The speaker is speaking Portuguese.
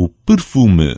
o perfume.